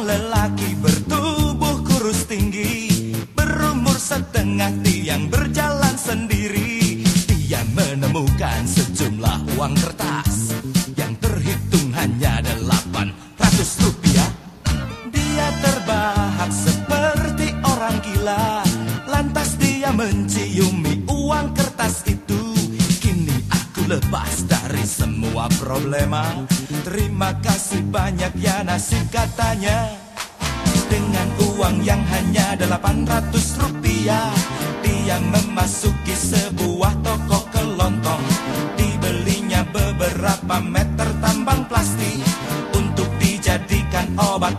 Lelaki bertubuh kurus tinggi Berumur setengah tiang berjalan sendiri. Dia menemukan sejumlah uang kertas Yang terhitung hanya delapan ratus rupiah. Dia terbahak seperti orang gila. Lantas dia menciumi uang kertas itu. Kini aku lepas dari semua problema. Terima kasih banyak ya nasib katanya. Dengan uang yang hanya 800 rupiah. Dia memasuki sebuah toko kelontong. Dibelinya beberapa meter tambang plastik. Untuk dijadikan obat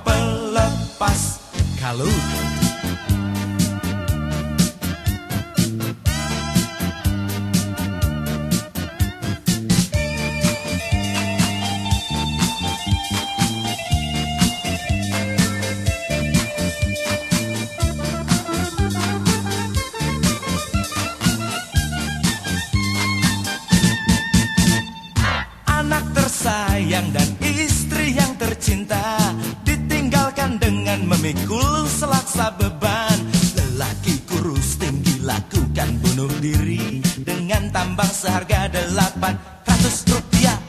tersayang dan istri yang tercinta Ditinggalkan dengan memikul selaksa beban. Lelaki kurus tinggi lakukan bunuh diri Dengan tambang seharga 800 rupiah.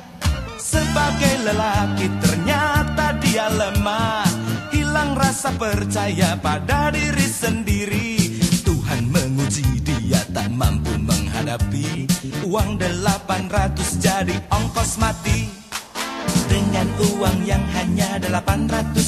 Sebagai lelaki ternyata dia lemah. Hilang rasa percaya pada diri sendiri. Tuhan menguji dia tak mampu menghadapi Uang 800 jadi ongkos mati Dengan uang yang hanya 800 rupiah Dia memasuki